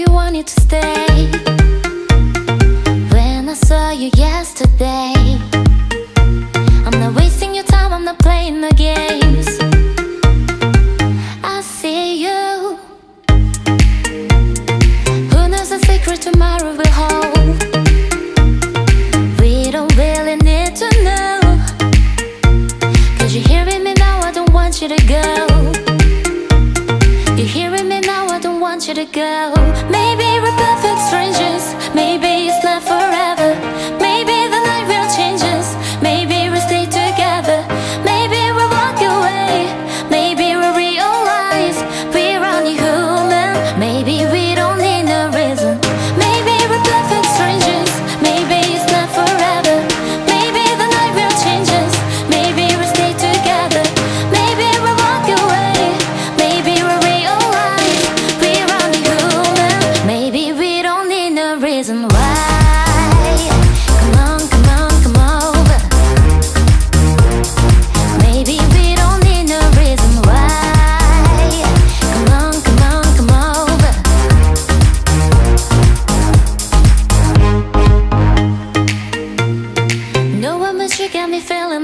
you wanted to stay. When I saw you yesterday want you to go. Maybe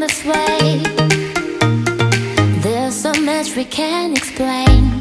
this way. There's so much we can't explain.